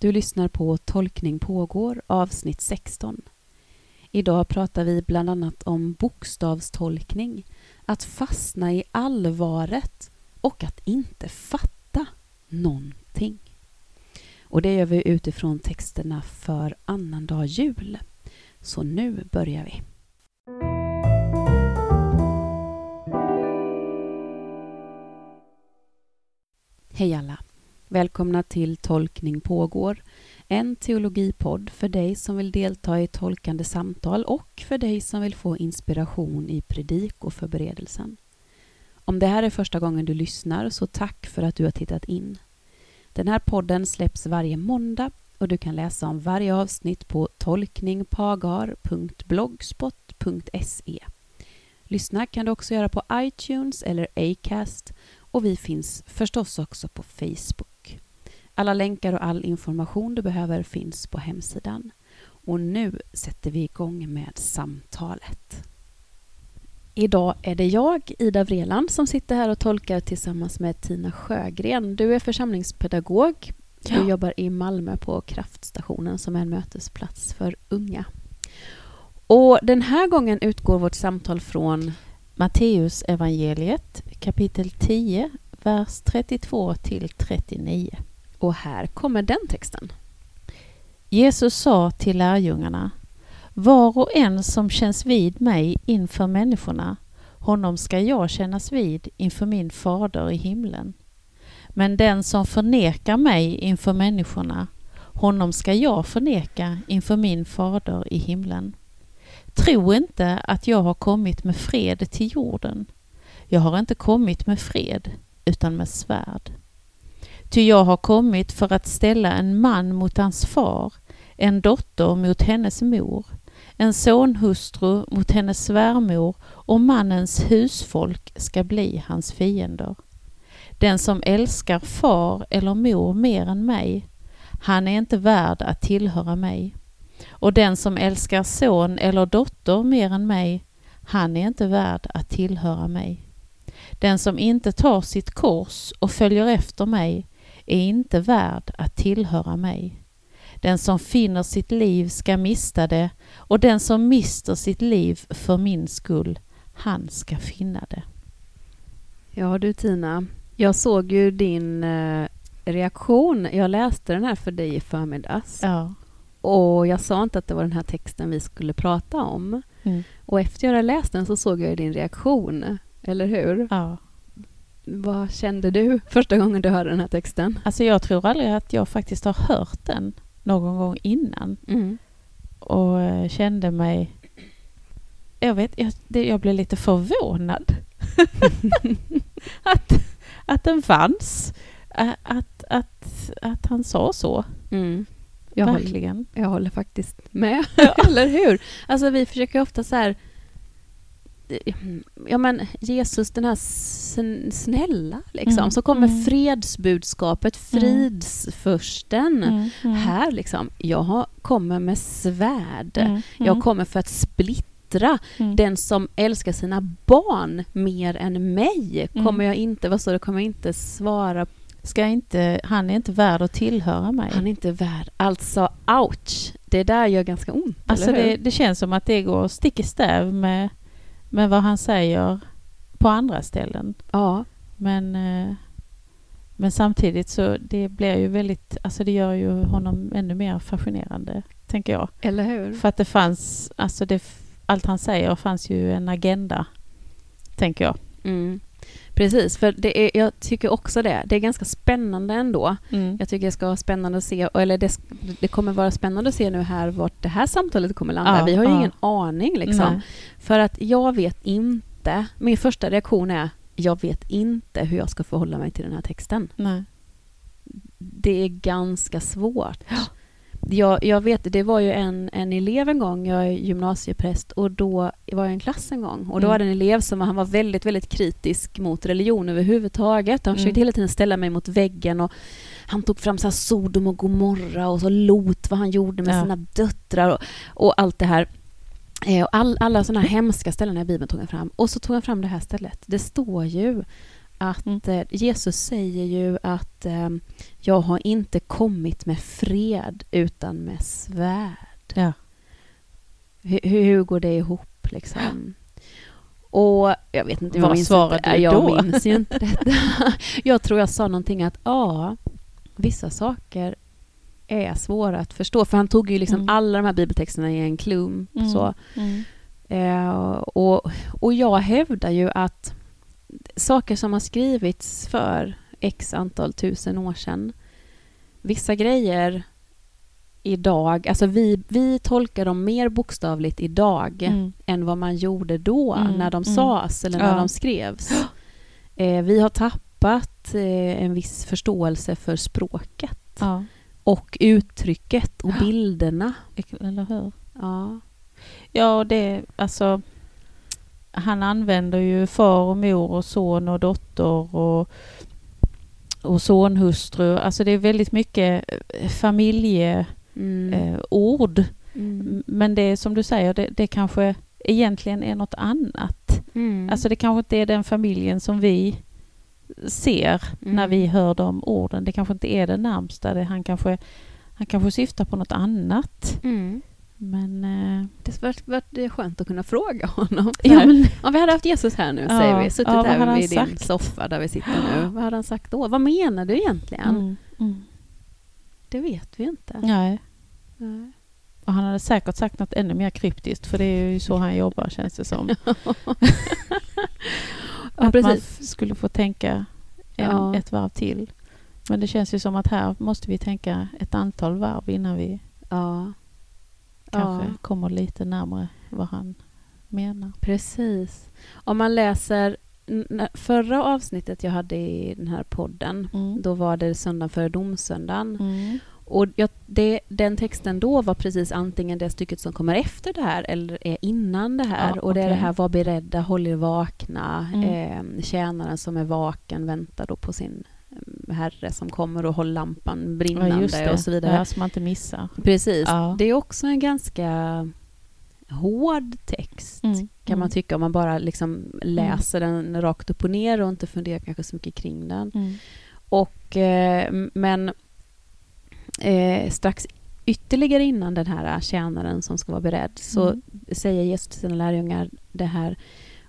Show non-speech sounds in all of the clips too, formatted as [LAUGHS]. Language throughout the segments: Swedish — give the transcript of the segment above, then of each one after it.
Du lyssnar på Tolkning pågår avsnitt 16. Idag pratar vi bland annat om bokstavstolkning, att fastna i allvaret och att inte fatta någonting. Och det gör vi utifrån texterna för annandag jul. Så nu börjar vi. Hej alla! Välkomna till Tolkning pågår, en teologipodd för dig som vill delta i tolkande samtal och för dig som vill få inspiration i predik och förberedelsen. Om det här är första gången du lyssnar, så tack för att du har tittat in. Den här podden släpps varje måndag och du kan läsa om varje avsnitt på tolkningpagar.blogspot.se. Lyssna kan du också göra på iTunes eller Acast och vi finns förstås också på Facebook. Alla länkar och all information du behöver finns på hemsidan. Och nu sätter vi igång med samtalet. Idag är det jag, Ida Vreland, som sitter här och tolkar tillsammans med Tina Sjögren. Du är församlingspedagog. Du ja. jobbar i Malmö på Kraftstationen som är en mötesplats för unga. Och den här gången utgår vårt samtal från Matteus evangeliet kapitel 10, vers 32 till 39. Och här kommer den texten. Jesus sa till lärjungarna Var och en som känns vid mig inför människorna, honom ska jag kännas vid inför min fader i himlen. Men den som förnekar mig inför människorna, honom ska jag förneka inför min fader i himlen. Tro inte att jag har kommit med fred till jorden. Jag har inte kommit med fred, utan med svärd. Ty jag har kommit för att ställa en man mot hans far, en dotter mot hennes mor, en sonhustru mot hennes svärmor och mannens husfolk ska bli hans fiender. Den som älskar far eller mor mer än mig, han är inte värd att tillhöra mig. Och den som älskar son eller dotter mer än mig, han är inte värd att tillhöra mig. Den som inte tar sitt kors och följer efter mig är inte värd att tillhöra mig. Den som finner sitt liv ska mista det och den som mister sitt liv för min skull, han ska finna det. Ja du Tina, jag såg ju din eh, reaktion. Jag läste den här för dig i förmiddags. Ja. Och jag sa inte att det var den här texten vi skulle prata om. Mm. Och efter jag hade läst den så såg jag din reaktion, eller hur? Ja. Vad kände du första gången du hörde den här texten? Alltså jag tror aldrig att jag faktiskt har hört den någon gång innan. Mm. Och eh, kände mig... Jag vet, jag, det, jag blev lite förvånad. [LAUGHS] att, att den fanns. Att, att, att han sa så. Mm. Jag Verkligen. Håller, jag håller faktiskt med. Ja. [LAUGHS] Eller hur? Alltså vi försöker ofta så här... Ja men Jesus, den här snälla liksom. Mm. Så kommer mm. fredsbudskapet, mm. fridsförsten. Mm. Mm. Här liksom, jag kommer med svärd. Mm. Jag kommer för att splittra den som älskar sina barn mer än mig. Kommer jag inte, vad står det, kommer jag inte svara ska inte, han är inte värd att tillhöra mig. Han är inte värd. Alltså, ouch! Det där gör ganska ont, Alltså det, det, känns som att det går stick i stäv med, med vad han säger på andra ställen. Ja. Men, eh, men samtidigt så det blir ju väldigt, alltså det gör ju honom ännu mer fascinerande, tänker jag. Eller hur? För att det fanns, alltså det, allt han säger fanns ju en agenda, tänker jag. Mm. Precis, för det är, jag tycker också det. Det är ganska spännande ändå. Mm. Jag tycker det ska vara spännande att se, eller det, det kommer vara spännande att se nu här vart det här samtalet kommer landa. Ja, Vi har ju ja. ingen aning liksom. Nej. För att jag vet inte, min första reaktion är jag vet inte hur jag ska förhålla mig till den här texten. Nej. Det är ganska svårt. Ja. Jag, jag vet, det var ju en, en elev en gång, jag är gymnasiepräst, och då var jag i en klass en gång. Och då mm. var det en elev som han var väldigt, väldigt kritisk mot religion överhuvudtaget. Han försökte mm. hela tiden ställa mig mot väggen och han tog fram så här Sodom och Gomorra och så Lot, vad han gjorde med ja. sina döttrar och, och allt det här. Eh, och all, alla sådana här [LAUGHS] hemska ställen i Bibeln tog han fram. Och så tog han fram det här stället. Det står ju att Mm. eh, Jesus säger ju att eh, jag har inte kommit med fred utan med svärd. Ja. Hur, hur går det ihop liksom? [GASPS] Och jag vet inte, jag Vad minns svarade inte, du jag då? minns ju inte [LAUGHS] detta. Jag tror jag sa någonting att ja, vissa saker är svåra att förstå. För han tog ju liksom Mm. alla de här bibeltexterna i en klump. Mm. Så. Mm. Eh, och, och jag hävdar ju att saker som har skrivits för x antal tusen år sedan, vissa grejer idag, alltså vi, vi tolkar dem mer bokstavligt idag Mm. än vad man gjorde då Mm, när de mm. sades eller när Ja. de skrevs. Eh, vi har tappat eh, en viss förståelse för språket Ja, och uttrycket och bilderna. eller hur? Ja. Ja, det, alltså... Han använder ju far och mor och son och dotter och, och sonhustru. Alltså det är väldigt mycket eh, familjeord. Mm. Eh. Mm. Men det är som du säger, det, det kanske egentligen är något annat. Mm. Alltså det kanske inte är den familjen som vi ser Mm. när vi hör de orden. Det kanske inte är den närmsta. Det, han, kanske, han kanske syftar på något annat. Mm. Men... Eh, Det var, var det skönt att kunna fråga honom. Ja, men Om vi hade haft Jesus här nu, Ja, säger vi, suttit ja, här vid din sagt? soffa där vi sitter nu. Vad hade han sagt då? Vad menar du egentligen? mm, mm. Det vet vi inte. Nej. Nej. Och han hade säkert sagt något ännu mer kryptiskt för det är ju så han jobbar känns det som. [LAUGHS] Ja, att man precis. f- skulle få tänka en, Ja. ett varv till. Men det känns ju som att här måste vi tänka ett antal varv innan vi Ja. Kanske Ja. kommer lite närmare vad han menar. Precis. Om man läser förra avsnittet jag hade i den här podden, Mm. då var det söndagen före domsöndagen. Mm. Och jag, det, den texten då var precis antingen det stycket som kommer efter det här eller är innan det här. Ja, och det är okej. det här var beredda, håll er vakna. Mm. Eh, tjänaren som är vaken väntar då på sin herre som kommer och håller lampan Ja, brinnande det. och så vidare. Ja, så man inte missar. Precis. Ja. Det är också en ganska hård text Mm. kan man Mm. tycka om man bara liksom läser den rakt upp och ner och inte funderar kanske så mycket kring den. Mm. Och, eh, men eh, strax ytterligare innan den här tjänaren som ska vara beredd så Mm. säger Jesus till sina lärjungar det här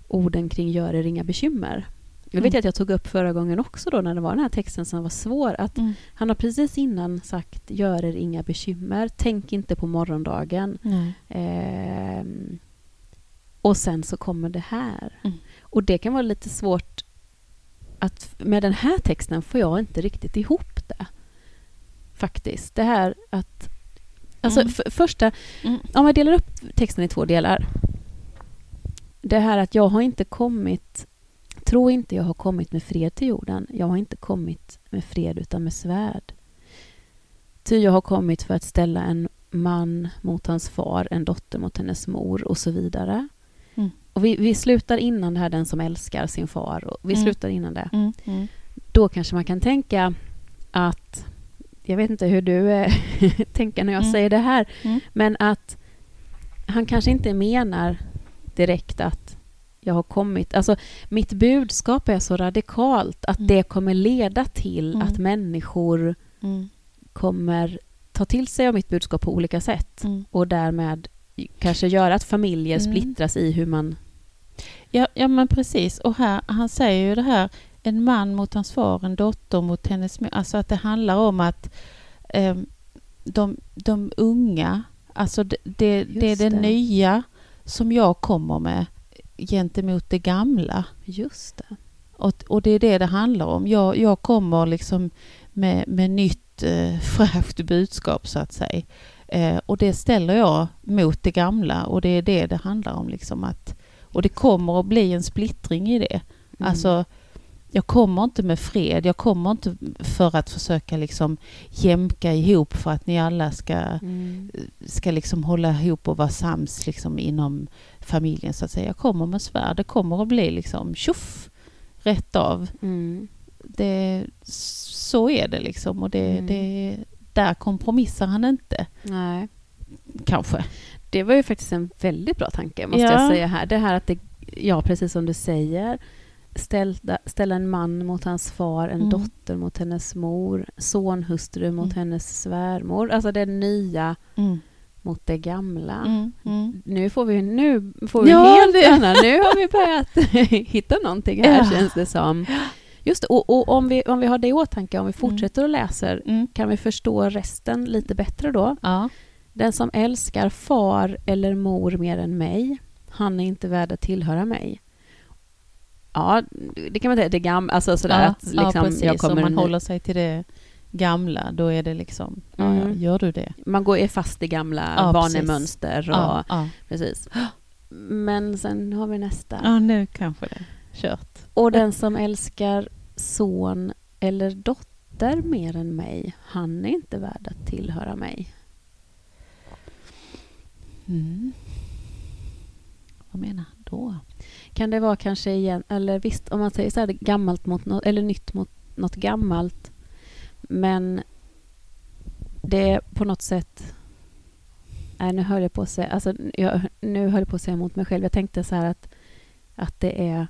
orden kring gör er inga bekymmer. Jag vet Mm. att jag tog upp förra gången också då när det var den här texten som var svår att Mm. han har precis innan sagt gör er inga bekymmer, tänk inte på morgondagen. Ehm, och sen så kommer det här. Mm. Och det kan vara lite svårt att med den här texten får jag inte riktigt ihop det. Faktiskt. Det här att... Alltså Mm. första... Mm. Om jag delar upp texten i två delar. Det här att jag har inte kommit... Tro inte jag har kommit med fred till jorden. Jag har inte kommit med fred utan med svärd. Ty jag har kommit för att ställa en man mot hans far, en dotter mot hennes mor och så vidare. Mm. Och vi, vi slutar innan det här den som älskar sin far. Och vi Mm. slutar innan det. Mm. Mm. Då kanske man kan tänka att... Jag vet inte hur du eh, [LAUGHS] tänker när jag Mm. säger det här. Mm. Men att han kanske inte menar direkt att jag har kommit... Alltså, mitt budskap är så radikalt att Mm. det kommer leda till Mm. att människor Mm. kommer ta till sig av mitt budskap på olika sätt Mm. och därmed kanske göra att familjer Mm. splittras i hur man... Ja, ja, men precis. Och här, han säger ju det här, en man mot hans far, en dotter mot hennes mor. Alltså att det handlar om att ehm, de, de unga, alltså det, det, det är det, det. nya som jag kommer med gentemot det gamla. Just det. Och, och det är det det handlar om. Jag, jag kommer liksom med, med nytt eh, [LAUGHS] fräscht budskap så att säga. Eh, och det ställer jag mot det gamla och det är det det handlar om. Liksom att, och det kommer att bli en splittring i det. Mm. Alltså, jag kommer inte med fred. Jag kommer inte för att försöka liksom jämka ihop för att ni alla ska, Mm. ska liksom hålla ihop och vara sams liksom inom familjen så att säga. Jag kommer med svärd. Det kommer att bli liksom tjoff, rätt av. Mm. Det, så är det liksom och det, Mm. det, där kompromissar han inte Nej. kanske. Det var ju faktiskt en väldigt bra tanke, måste Ja. jag säga här. Det här att det, ja, precis som du säger, ställa, ställa en man mot hans far, en Mm. dotter mot hennes mor, sonhustru mot Mm. hennes svärmor. Alltså det nya Mm. mot det gamla. Mm. Mm. Nu får vi, nu får vi Ja, helt det- annan. Nu har vi börjat [LAUGHS] hitta någonting här Ja. känns det som. Just det, och, och om, vi, om vi har det i åtanke, om vi fortsätter och läser, Mm. kan vi förstå resten lite bättre då? Ja. Den som älskar far eller mor mer än mig, han är inte värd att tillhöra mig. Ja, det kan man säga. Det gamla, alltså sådär ja, att liksom, ja, precis. jag kommer Om man håller sig till det gamla, då är det liksom, ja, ja, Mm. gör du det? man går är fast i gamla Ja, vanemönster. Och, Ja, precis. Men sen har vi nästa. ja, nu kanske det kört. Och den som älskar son eller dotter mer än mig, han är inte värd att tillhöra mig. Mm. Vad menar han då? Kan det vara kanske igen, eller visst om man säger så här, gammalt mot något, eller nytt mot något gammalt. Men det är på något sätt... Nej, nu höll jag på att säga, alltså, jag, nu höll jag på att säga emot mig själv. Jag tänkte så här att, att det är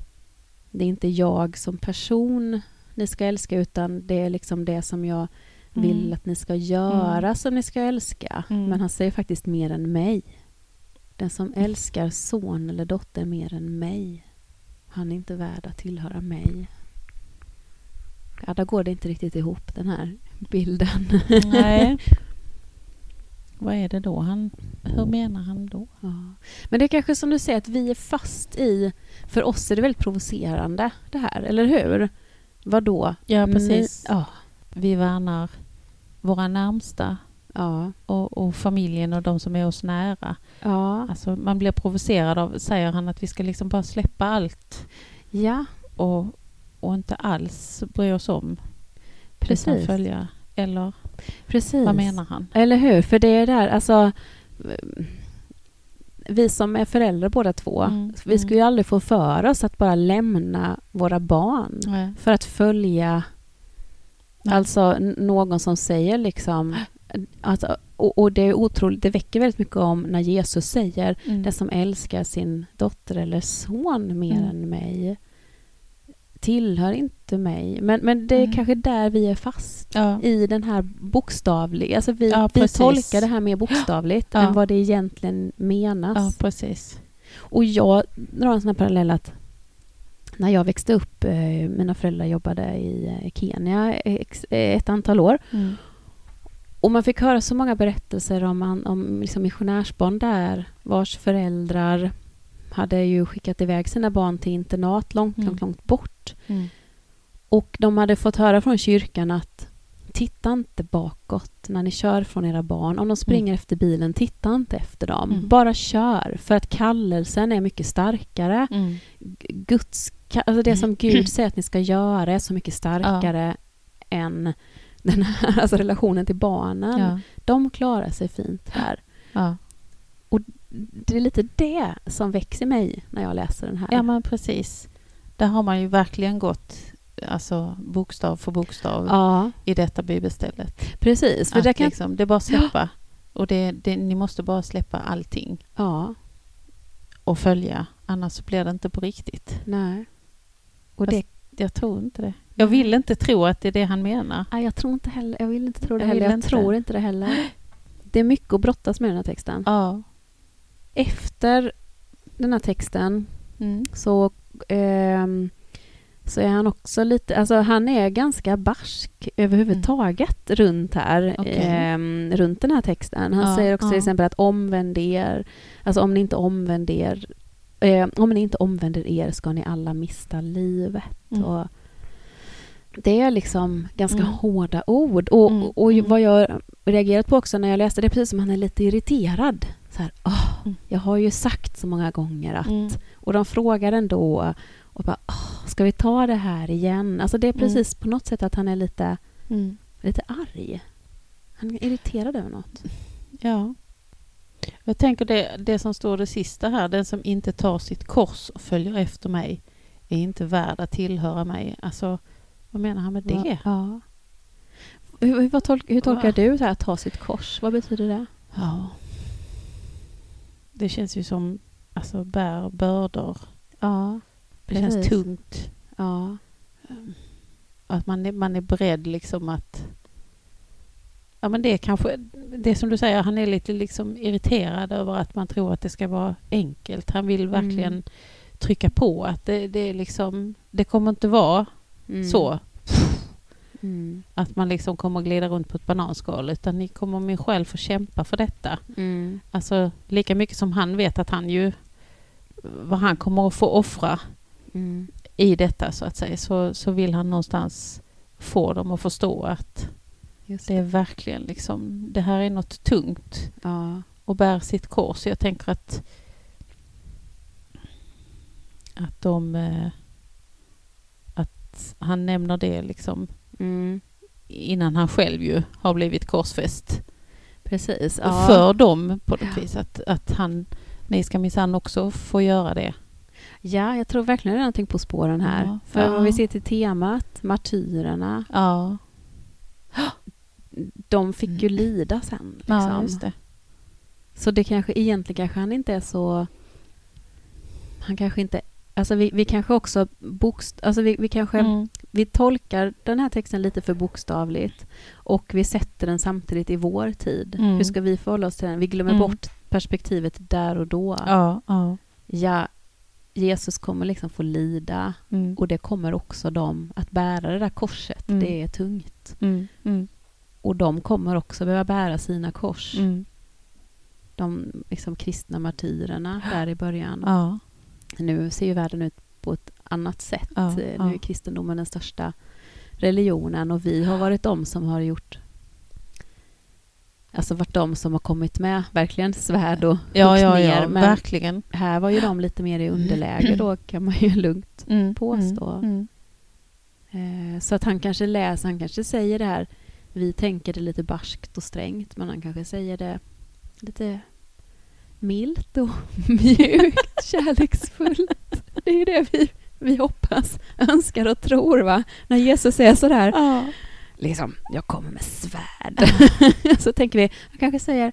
det är inte jag som person ni ska älska utan det är liksom det som jag vill Mm. att ni ska göra Mm. som ni ska älska. Mm. Men han säger faktiskt mer än mig. Den som älskar son eller dotter mer än mig, han är inte värd att tillhöra mig. Ja, där går det inte riktigt ihop, den här bilden. Nej. [LAUGHS] Vad är det då? Han, hur menar han då? Ja. Men det är kanske som du säger att vi är fast i... För oss är det väldigt provocerande det här, eller hur? Vad då? Ja, precis. Ja. Vi värnar våra närmsta Ja. och, och familjen och de som är oss nära. Ja. Alltså man blir provocerad av, säger han, att vi ska liksom bara släppa allt ja. och, och inte alls bry oss om. Precis. följa. Eller Precis. vad menar han? Eller hur? För det är där, alltså... Vi som är föräldrar båda två, Mm, vi ska ju aldrig få för oss att bara lämna våra barn Nej. för att följa Nej. alltså någon som säger liksom... Alltså, och, och det är otroligt, det väcker väldigt mycket om när Jesus säger Mm. den som älskar sin dotter eller son mer Mm. än mig tillhör inte mig. Men, men det är Mm. kanske där vi är fast Ja. i den här bokstavliga... Alltså vi, Ja, vi tolkar det här mer bokstavligt Ja. än vad det egentligen menas. ja, precis. Och jag drar en sån här parallell att när jag växte upp, eh, mina föräldrar jobbade i eh, Kenya ex- eh, ett antal år Mm. Och man fick höra så många berättelser om, an- om liksom missionärsbarn där vars föräldrar hade ju skickat iväg sina barn till internat långt, Mm. långt, långt bort. Mm. Och de hade fått höra från kyrkan att titta inte bakåt när ni kör från era barn. Om de springer efter bilen, titta inte efter dem. Mm. Bara kör, för att kallelsen är mycket starkare. Mm. Guds, alltså det som Gud säger att ni ska göra är så mycket starkare än den här alltså relationen till barnen. Ja. De klarar sig fint här. Ja. Det är lite det som växer mig när jag läser den här. ja, men precis. Där har man ju verkligen gått alltså, bokstav för bokstav Ja, i detta bibelstället. precis. För det kan, liksom, det är bara att släppa. Och det, det, ni måste bara släppa allting ja, och följa. Annars så blir det inte på riktigt. nej. Och det, Jag tror inte det. Jag vill inte tro att det är det han menar. nej, jag tror inte heller, jag vill inte tro det Jag heller. Jag inte. tror inte det heller. Det är mycket att brottas med i den här texten. Ja. Efter den här texten Mm. så, ehm, så är han också lite, alltså han är ganska barsk överhuvudtaget runt här, Mm. Okej. ehm, runt den här texten. Han Ja, säger också ja. till exempel att omvänd er, alltså om ni inte omvänder er, eh, om ni inte omvänder er ska ni alla mista livet. Mm. Och det är liksom ganska Mm. hårda ord. Och, Mm, och mm. vad jag reagerat på också när jag läste det, är precis som han är lite irriterad. Så här, "Åh, Mm. Jag har ju sagt så många gånger att... Mm. Och de frågar ändå och bara, "Åh, ska vi ta det här igen? Alltså det är precis på något sätt att han är lite, lite arg. Han är irriterad över något. Ja. Jag tänker det, det som står det sista här, den som inte tar sitt kors och följer efter mig är inte värd att tillhöra mig. Alltså, vad menar han med det? Ja. Hur, vad tolk, hur tolkar Va? du det här att ta sitt kors? Vad betyder det? Ja. Det känns ju som, alltså bär bördor. Ja, Det känns Precis. tungt. Ja. Att man är, man är beredd liksom att... Ja men det är kanske det som du säger, han är lite liksom irriterad över att man tror att det ska vara enkelt. Han vill verkligen Mm. trycka på att det, det är liksom, det kommer inte vara Mm. så Mm. att man liksom kommer glida runt på ett bananskal utan ni kommer min själv få kämpa för detta. Mm. Alltså lika mycket som han vet att han ju vad han kommer att få offra Mm. i detta så att säga så, så vill han någonstans få dem att förstå att Just det är verkligen liksom det här är något tungt Ja. och bär sitt kors. Jag tänker att att de eh, att han nämner det liksom Mm. innan han själv ju har blivit korsfäst Precis. Ja. för dem på något Ja. vis. Att, att han, ni ska minsann också få göra det. ja, jag tror verkligen det är någonting på spåren här. Ja. För Ja. om vi ser till temat, martyrerna, Ja, de fick ju lida sen. Liksom. ja det. Så det kanske egentligen kanske han inte är så... Han kanske inte... Alltså vi, vi kanske också bokst, alltså vi, vi kanske Mm. vi tolkar den här texten lite för bokstavligt och vi sätter den samtidigt i vår tid. Mm. Hur ska vi förhålla oss till den? Vi glömmer Mm. bort perspektivet där och då. Ja, ja. Ja, Jesus kommer liksom få lida Mm. och det kommer också de att bära det där korset. Mm. Det är tungt. Mm. Och de kommer också behöva bära sina kors. De liksom kristna martyrerna där i början. Ja, Nu ser ju världen ut på ett annat sätt. Ja, Eh, Nu ja. är kristendomen den största religionen och vi har varit de som har gjort Alltså varit de som har kommit med verkligen svärd och ja, ja, ner. ja Men verkligen. här var ju de lite mer i underläge då kan man ju [LAUGHS] lugnt. Mm. påstå. Mm. Eh, så att han kanske läser, han kanske säger det här Vi tänker det lite barskt och strängt men han kanske säger det lite milt och [LAUGHS] mjukt, kärleksfullt. Det är ju det vi, vi hoppas, önskar och tror va? När Jesus säger sådär Ja. liksom, jag kommer med svärd. [LAUGHS] så tänker vi, han kanske säger,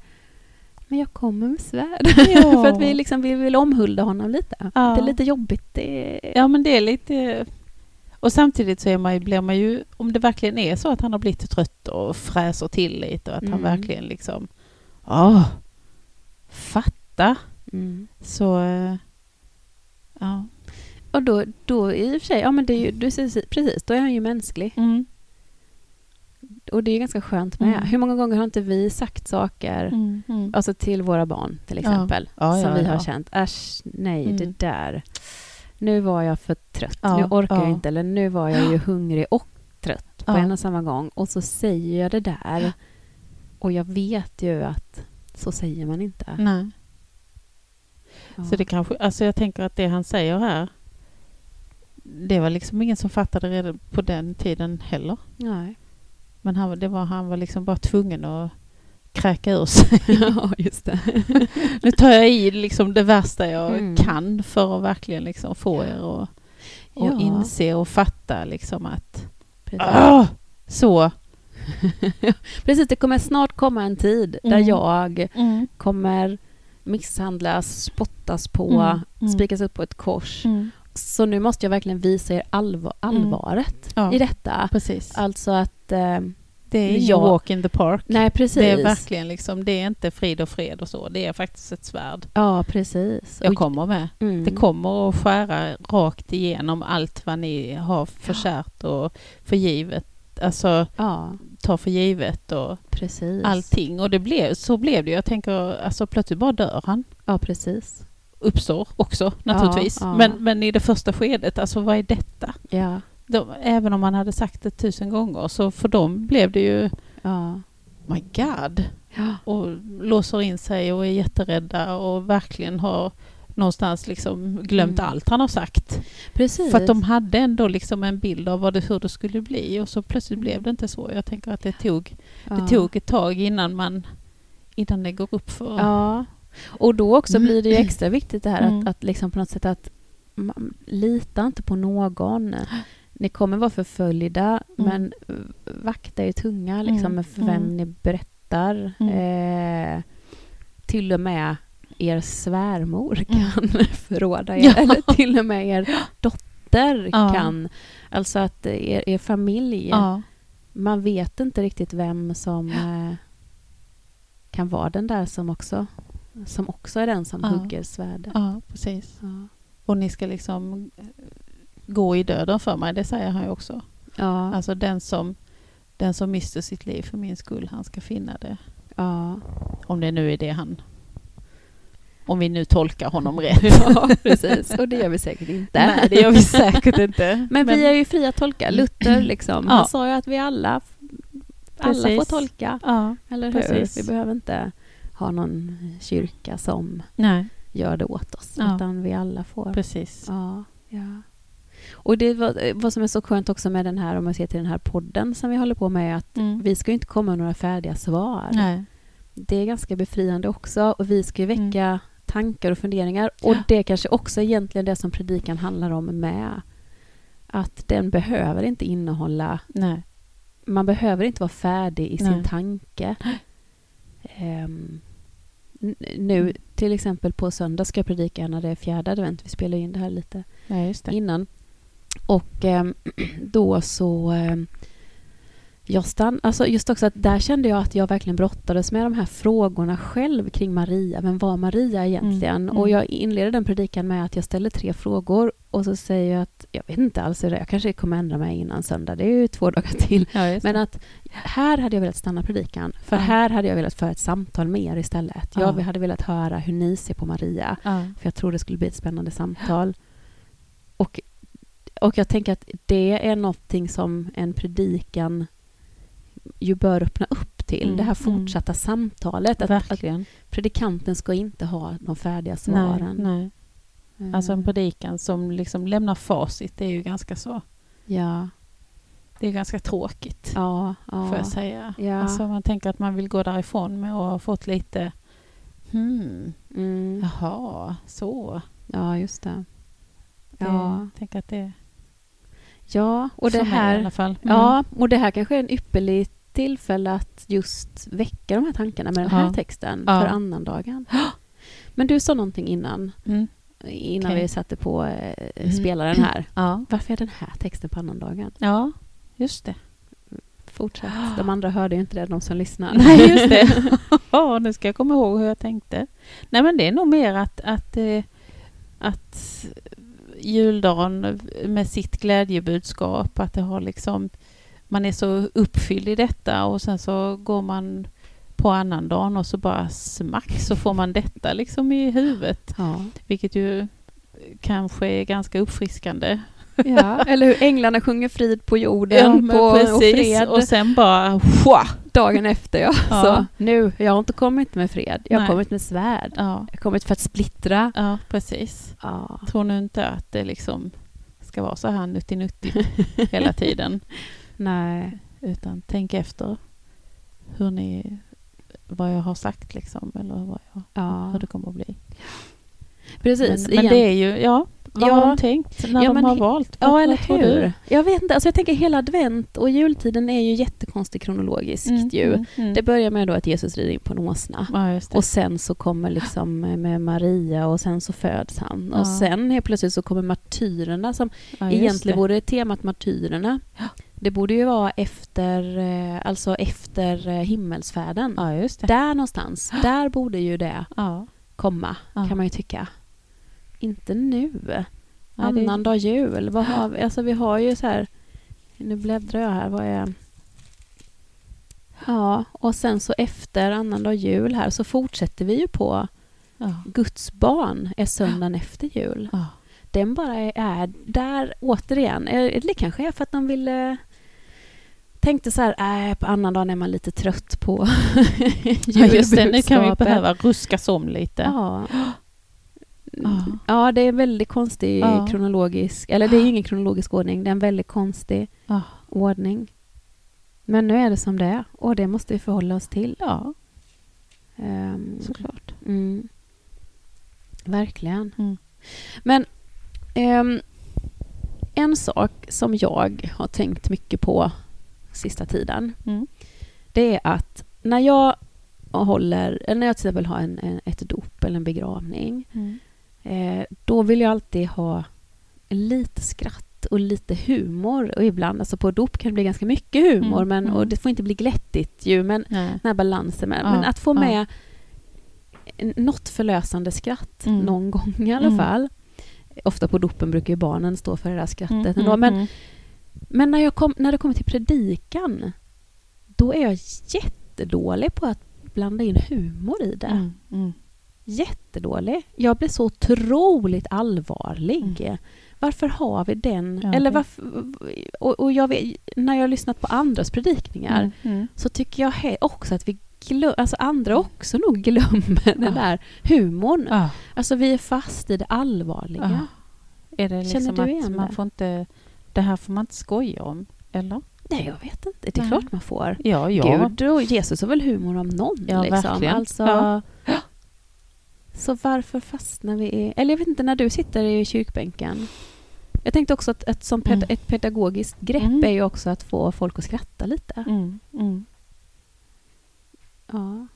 men jag kommer med svärd. Ja. [LAUGHS] För att vi, liksom, vi vill omhulda honom lite. Ja. Det är lite jobbigt. Det ja, men det är lite... Och samtidigt så är man, ju- blir man ju, om det verkligen är så att han har blivit trött och fräser till lite och att han Mm. verkligen liksom... Åh! Fatta! Mm. Så... eh, Ja. Och då, då i och för sig, ja men det är ju, du, precis, då är han ju mänsklig. Mm. Och det är ju ganska skönt med. Mm. Hur många gånger har inte vi sagt saker, Mm. Mm. alltså till våra barn till exempel, Ja, som ja, vi ja. har känt, äsch, nej, Mm. det där, nu var jag för trött, Ja, nu orkar jag ja. inte, eller nu var jag ju hungrig och trött på Ja. en och samma gång. Och så säger jag det där, och jag vet ju att så säger man inte. Nej. Ja. Så det kanske, alltså jag tänker att det han säger här, det var liksom ingen som fattade redan på den tiden heller. Nej. Men han, det var, han var liksom bara tvungen att kräka ur sig. [LAUGHS] ja, just det. [LAUGHS] nu tar jag i liksom det värsta jag Mm. kan för att verkligen liksom få er att och Ja. inse och fatta liksom att Precis. "Åh!" så. [LAUGHS] Precis, det kommer snart komma en tid där Mm. jag Mm. kommer misshandlas, spottas på, Mm, mm. spikas upp på ett kors. Mm. Så nu måste jag verkligen visa er allvar, allvaret Ja. i detta. Precis. Alltså att... Eh, Det är ingen Ja. walk in the park. nej, precis. Det är verkligen liksom, det är inte frid och fred och så. Det är faktiskt ett svärd. Ja, precis. Jag Och- kommer med. mm. Det kommer att skära rakt igenom allt vad ni har förkärt och för givet. Alltså Ja, ta för givet och precis. allting. Och det blev, så blev det. Jag tänker, alltså plötsligt bara dör han. Ja, precis. Uppstår också naturligtvis. ja. Men, men i det första skedet, alltså vad är detta? Ja, De, även om man hade sagt det tusen gånger så för dem blev det ju ja. My God! Ja, Och låser in sig och är jätterädda och verkligen har någonstans liksom glömt Mm. allt han har sagt. precis. För att de hade ändå liksom en bild av vad det, hur det skulle bli och så plötsligt blev det inte så. Jag tänker att det tog, ja. det tog ett tag innan man innan det går upp för... Ja. Och då också blir det ju extra viktigt det här Mm. att, att liksom på något sätt att man, lita inte på någon. Ni kommer vara förföljda, men eh, vakta er tunga liksom, Mm, för vem mm. ni berättar. Eh, till och med er svärmor kan [LAUGHS] förråda er, Ja. eller till och med er dotter Ja. kan. Alltså att er, er familj, Ja. man vet inte riktigt vem som eh, kan vara den där som också, som också är den som hugger svärdet. ja, precis. Och ni ska liksom eh, gå i döden för mig, det säger han ju också. Ja. Alltså den som, den som mister sitt liv för min skull, han ska finna det. ja. Om det nu är det han... Om vi nu tolkar honom [LAUGHS] rätt. ja, precis. Och det gör vi säkert inte. Nej, det gör vi säkert inte. [LAUGHS] Men, vi är ju fria att tolka. Luther [CLEARS THROAT] liksom, Ja. han sa ju att vi alla, alla får tolka. Ja, Eller hur? Precis. Vi behöver inte ha någon kyrka som nej, gör det åt oss. Ja. Utan vi alla får. precis. Ja, ja. Och det var, vad som är så skönt också med den här, om man ser till den här podden som vi håller på med, är att Mm. vi ska ju inte komma med några färdiga svar. Nej. Det är ganska befriande också och vi ska ju väcka tankar och funderingar. Och Ja. det är kanske också egentligen det som predikan handlar om med. Att den behöver inte innehålla, Nej. man behöver inte vara färdig i sin Nej. tanke. Ehm, n- nu till exempel på söndag ska jag predika när det är fjärde advent. Vi spelar in det här lite Ja, just det. innan. Och ehm, [CLEARS THROAT] då så... ehm, jag stann, alltså just också att där kände jag att jag verkligen brottades med de här frågorna själv kring Maria. Vem var Maria egentligen? Mm, Och mm. jag inleder den predikan med att jag ställer tre frågor och så säger jag att jag vet inte alls hur det är. Jag kanske kommer ändra mig innan söndag. Det är ju två [LAUGHS] dagar till. Ja, Men att här hade jag velat stanna predikan. För Ja. här hade jag velat föra ett samtal med er istället. Ja. Jag hade velat höra hur ni ser på Maria. ja. För jag tror det skulle bli ett spännande samtal. Och, och jag tänker att det är någonting som en predikan ju bör öppna upp till. Mm, Det här mm. fortsatta samtalet. Att, att Verkligen. predikanten ska inte ha de färdiga svaren. Nej, nej. Eh, Alltså en predikan som liksom lämnar facit, det är ju ganska så. Ja, Det är ganska tråkigt, ja, ja. får jag säga. Ja. Alltså man tänker att man vill gå därifrån med att ha fått lite Hmm, Mm. jaha, så. ja, just det. Det, Ja. Tänk att det Ja, och det här... Mm. Ja, och det här kanske är en ypperlig tillfälle att just väcka de här tankarna med den här Ja. texten Ja. för annandagen. [GASPS] Men du sa någonting innan, Mm. innan Okej. vi satte på eh, Mm. spelaren här. [CLEARS THROAT] Ja. Varför är den här texten på annandagen? ja, just det. Fortsätt. [GASPS] De andra hörde ju inte det, de som lyssnar. Nej, just det. [LAUGHS] Ja, nu ska jag komma ihåg hur jag tänkte. Nej, men det är nog mer att, att, eh, att juldagen med sitt glädjebudskap, att det har liksom, man är så uppfylld i detta och sen så går man på annandagen och så bara smack så får man detta liksom i huvudet. Ja. Vilket ju kanske är ganska uppfriskande. ja, eller hur änglarna sjunger frid på jorden men på, och fred Och sen bara Hua! dagen efter. Ja. Ja. Så nu, jag har inte kommit med fred, jag har Nej. kommit med svärd. Ja, Jag har kommit för att splittra. ja, precis. Ja. Tror nu inte att det liksom ska vara så här nuttinuttigt [LAUGHS] hela tiden. Nej. Utan tänk efter hur ni, vad jag har sagt liksom, eller vad jag, Ja. hur det kommer att bli. Precis. men, men det är ju, ja, vad Ja. har de tänkt när Ja, de men har valt? Ja, Vad- eller vad tror hur? du? Jag vet inte. Alltså jag tänker hela advent och jultiden är ju jättekonstigt kronologiskt Mm, ju. mm, mm. Det börjar med då att Jesus rider in på en åsna. ja. Och sen så kommer liksom med Maria och sen så föds han. Ja. Och sen helt plötsligt så kommer martyrerna som ja, egentligen det. borde temat martyrerna. Det borde ju vara efter, eh, alltså efter eh, himmelsfärden. Ja. Där någonstans, [GASPS] där borde ju det Ja. komma, Ja. kan man ju tycka. Inte nu. Ja, det- Annandag jul. Vad har vi? Alltså vi har ju så här... Nu bläddrar jag här. Vad är... Ja, och sen så efter annandag jul här så fortsätter vi ju på. Guds barn är söndagen efter jul. Den bara är, är där återigen. Det kanske är för att de ville tänkte så här, äh, på annandagen är man lite trött på [LAUGHS] Ja, just det. Nu kan vi behöva ruskas om lite. Ja. Ja. ja, det är en väldigt konstig Ja. kronologisk, eller det är ingen kronologisk ordning, det är en väldigt konstig Ja. ordning. Men nu är det som det är och det måste vi förhålla oss till. ja, Ehm, såklart. mm. Verkligen. Mm. Men ehm, en sak som jag har tänkt mycket på sista tiden, Mm. det är att när jag håller, eller när jag till exempel har en, en, ett dop eller en begravning, Mm. eh, då vill jag alltid ha lite skratt och lite humor. Och ibland, alltså på dop kan det bli ganska mycket humor, Mm, men, mm. och det får inte bli glättigt ju, men Nej. den här balansen med. Ja, Men att få ja. med något förlösande skratt Mm. någon gång i alla Mm. fall. Ofta på dopen brukar ju barnen stå för det där skrattet Mm, ändå. mm, Men, mm. Men när, jag kom, när det kommer till predikan, då är jag jättedålig på att blanda in humor i det. Mm, mm. Jättedålig. Jag blir så otroligt allvarlig. Varför har vi den? Mm. Ja, Eller varför, och, och jag vet, när jag har lyssnat på andras predikningar Mm, mm. så tycker jag också att vi glöm, alltså andra också nog glömmer den Ja. där humorn. Ja. Alltså vi är fast i det allvarliga. Ja. Är det Känner liksom du att igen man det? får inte... Det här får man inte skoja om, eller? Nej, jag vet inte. Det är Nej. klart man får. Ja, ja. Gud och Jesus har väl humor om någon. Ja, liksom. verkligen. Alltså, Ja. [GASPS] Så varför fastnar vi i... Eller jag vet inte, när du sitter i kyrkbänken. Jag tänkte också att ett, som ped, Mm. ett pedagogiskt grepp Mm. är ju också att få folk att skratta lite. Mm, mm. Ja.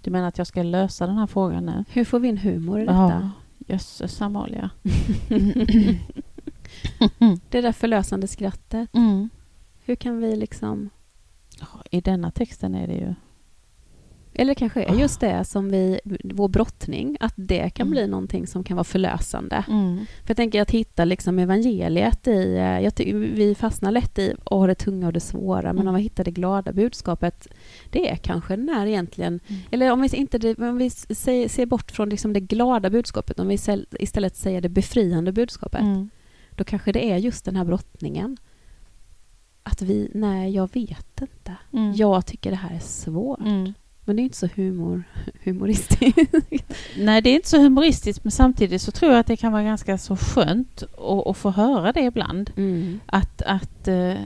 Du menar att jag ska lösa den här frågan nu? Hur får vi in humor i Ja, detta? jösses Amalia. [LAUGHS] [LAUGHS] Det där förlösande skrattet. Mm. Hur kan vi liksom... I denna texten är det ju... Eller kanske är just det som vi, vår brottning, att det kan Mm. bli någonting som kan vara förlösande. Mm. För jag tänker att hitta liksom evangeliet i, eh, jag ty, vi fastnar lätt i åh, det tunga och det svåra, men Mm. om vi hittar det glada budskapet, det är kanske den här egentligen, Mm. eller om vi inte det, om vi ser, ser bort från liksom det glada budskapet, om vi istället säger det befriande budskapet, Mm. Då kanske det är just den här brottningen. Att vi, nej, jag vet inte. Mm. Jag tycker det här är svårt. Mm. Men det är inte så humor, humoristiskt. [LAUGHS] Nej, det är inte så humoristiskt men samtidigt så tror jag att det kan vara ganska så skönt att, att få höra det ibland. Mm. Att, att eh,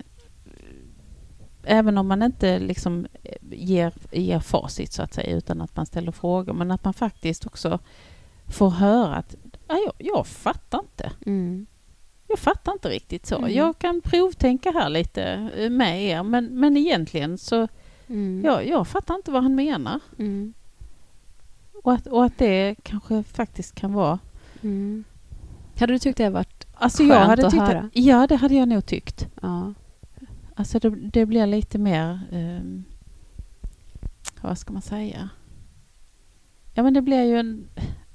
även om man inte liksom ger, ger facit så att säga utan att man ställer frågor men att man faktiskt också får höra att "Ja, jag, jag fattar inte. Mm. Jag fattar inte riktigt så. Mm. Jag kan provtänka här lite eh, med er men, men egentligen så Mm. jag, jag fattar inte vad han menar. Mm. Och att, och att det kanske faktiskt kan vara Mm. Hade du tyckt det varit... Alltså Skönt jag hade att tyckt höra. Att, ja, det hade jag nog tyckt. Ja. Alltså det, det blir lite mer... ehm, vad ska man säga? Ja, men det blir ju en,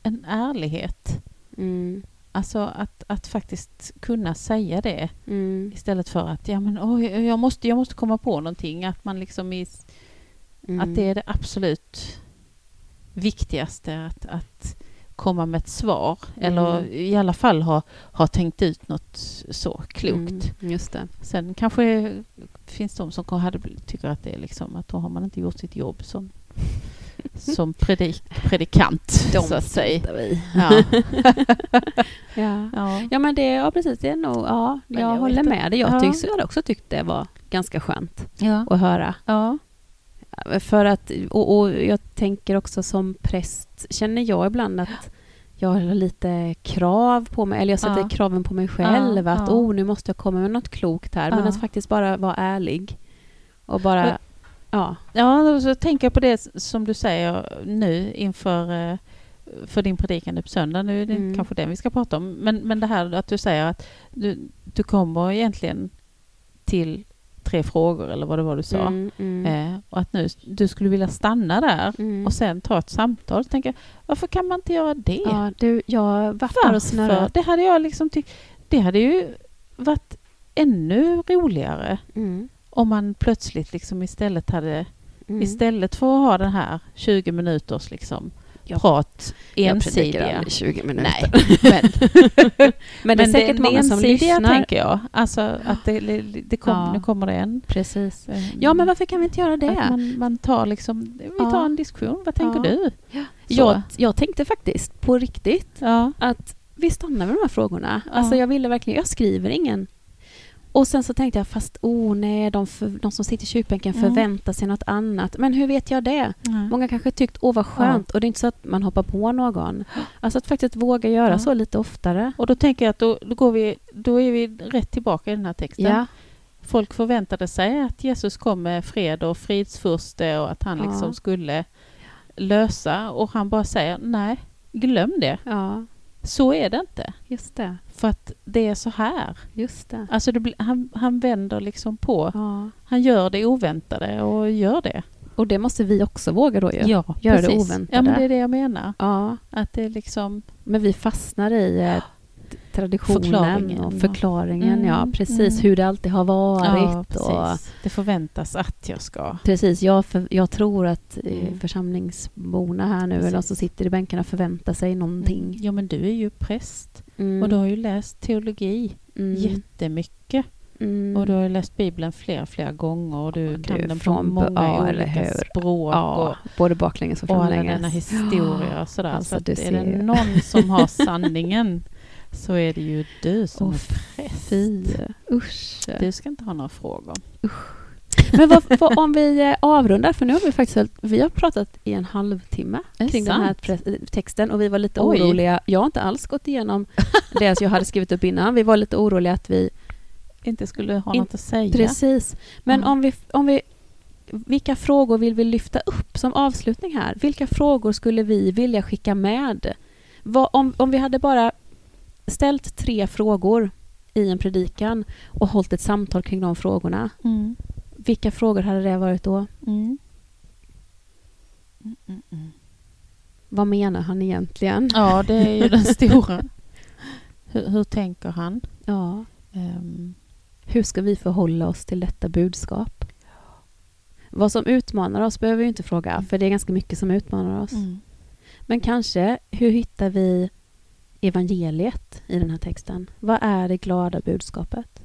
en ärlighet. Mm. Alltså att, att faktiskt kunna säga det Mm. istället för att ja, men, oj, jag, måste, jag måste komma på någonting. Att man liksom i, Mm. Att det är det absolut viktigaste att, att komma med ett svar. Eller Mm. i alla fall ha, ha tänkt ut något så klokt. Mm. Just det. Sen kanske finns de som hade, tycker att det är liksom att då har man inte gjort sitt jobb som, som predik, predikant. De så att säga. vi Ja. [LAUGHS] Ja. Ja. ja, men det, ja precis, det är nog, ja, Men jag, jag håller med dig. Jag, Ja. tycks, jag hade också tyckt det var ganska skönt Ja. att höra. Ja. För att, och, och jag tänker också som präst, känner jag ibland att jag har lite krav på mig, eller jag sätter Ja. kraven på mig själv, Ja, att ja. oh, nu måste jag komma med något klokt här, men att faktiskt bara vara ärlig. Och bara, ja. Ja, så tänker jag på det som du säger nu inför eh, för din predikan på söndag. Nu är det Mm. kanske det vi ska prata om. Men, men det här att du säger att du, du kommer egentligen till tre frågor eller vad det var du sa. Mm, mm, Eh, och att nu du skulle vilja stanna där mm. och sen ta ett samtal. Så tänker jag, varför kan man inte göra det? Ja, du, jag där och Varför? snurrat. Det hade jag liksom tyckt. Det hade ju varit ännu roligare Mm, om man plötsligt liksom istället hade mm. Istället för att ha den här 20 minuters liksom Ja. prat Jag predikar ensidiga. aldrig 20 minuter. Nej, [LAUGHS] men, men det är säkert det många som ensidiga lyssnar. tänker jag. Alltså att det, det, kom, Ja. nu kommer det en. Precis. eh, Ja, men varför kan vi inte göra det? man, man tar liksom, vi Ja. tar en diskussion. Vad tänker Ja. du? Ja. Jag, jag tänkte faktiskt på riktigt Ja. att vi stannar med de här frågorna. Ja. Alltså jag ville verkligen, jag skriver ingen. Och sen så tänkte jag, fast oh nej, de, för, de som sitter i kyrkbänken Mm. förväntar sig något annat. Men hur vet jag det? Nej. Många kanske tyckt, åh vad skönt. Och det är inte så att man hoppar på någon. Alltså att faktiskt våga göra Ja. så lite oftare. Och då tänker jag att då, då, går vi, då är vi rätt tillbaka i den här texten. Ja. Folk förväntade sig att Jesus kom med fred och fridsfurste och att han Ja. liksom skulle lösa och han bara säger nej, glöm det. ja. så är det inte. Just det. För att det är så här. Just det. Alltså det blir, han, han vänder liksom på. Ja. Han gör det oväntade och gör det. Och det måste vi också våga då ju. Ja, Gör det precis. oväntade. Ja, men det är det jag menar. Ja. Att det är liksom... Men vi fastnar i eh, traditionen Förklaringen, och förklaringen. Mm, Ja, precis. mm. Hur det alltid har varit. Ja, och, precis. Det förväntas att jag ska. Precis, jag, för, jag tror att eh, Mm. församlingsborna här nu, eller de Precis. som sitter i bänkarna, förväntar sig någonting. Ja, men du är ju präst Mm. och du har ju läst teologi mm. jättemycket. Mm. Och du har läst Bibeln flera, flera gånger och du du kan den på från- många ja, olika språk ja, både baklänges och och, och alla framlänges. denna historia och sådär. Alltså, så är det någon som har [LAUGHS] sanningen så är det ju du som Åh, är präst. Fy, usch. Du ska inte ha några frågor. Men vad, vad, om vi eh, avrundar, för nu har vi faktiskt vi har pratat i en halvtimme kring den här sant? eh, texten och vi var lite Oj. oroliga. Jag har inte alls gått igenom [LAUGHS] det jag hade skrivit upp innan. Vi var lite oroliga att vi... Inte skulle ha In- något att säga. Precis. Men Ja. om, vi, om vi... Vilka frågor vill vi lyfta upp som avslutning här? Vilka frågor skulle vi vilja skicka med? Vad, om, om vi hade bara ställt tre frågor i en predikan och hållit ett samtal kring de frågorna. Mm. Vilka frågor hade det varit då? Mm. Mm, mm, mm. Vad menar han egentligen? Ja, det är ju den stora. Hur, hur tänker han? Ja. Ehm, Hur ska vi förhålla oss till detta budskap? Vad som utmanar oss behöver vi inte fråga, för det är ganska mycket som utmanar oss. Men kanske, hur hittar vi evangeliet i den här texten? Vad är det glada budskapet?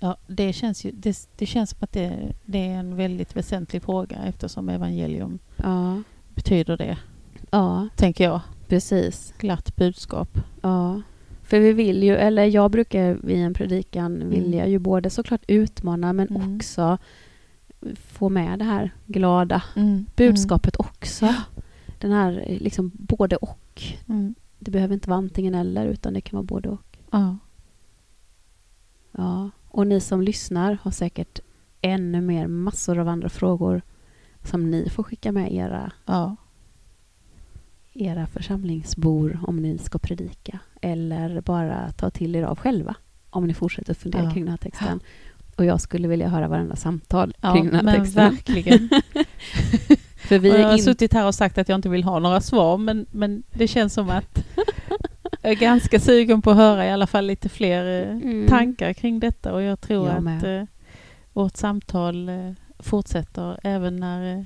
Ja, det känns, ju, det, det känns som att det, det är en väldigt väsentlig fråga eftersom evangelium Ja, betyder det, ja tänker jag. precis. Glatt budskap. Ja. För vi vill ju, eller jag brukar i en predikan vilja Mm. ju både såklart utmana men Mm. också få med det här glada Mm. budskapet också. Den här liksom både och. Mm. Det behöver inte vara antingen eller utan det kan vara både och. Ja. Ja. Och ni som lyssnar har säkert ännu mer massor av andra frågor som ni får skicka med era, Ja. era församlingsbor om ni ska predika. Eller bara ta till er av själva om ni fortsätter fundera Ja. kring den här texten. Och jag skulle vilja höra varenda samtal ja kring den här men texten. verkligen. [LAUGHS] För vi jag har in... suttit här och sagt att jag inte vill ha några svar men, men det känns som att [LAUGHS] jag är ganska sugen på att höra i alla fall lite fler eh, Mm. tankar kring detta och jag tror Jag att eh, vårt samtal eh, fortsätter även när eh,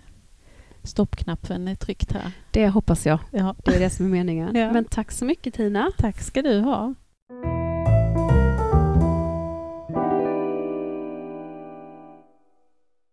stoppknappen är tryckt här. Det hoppas jag. Ja. Det är det som är meningen. [LAUGHS] Ja. Men tack så mycket Tina. Tack ska du ha.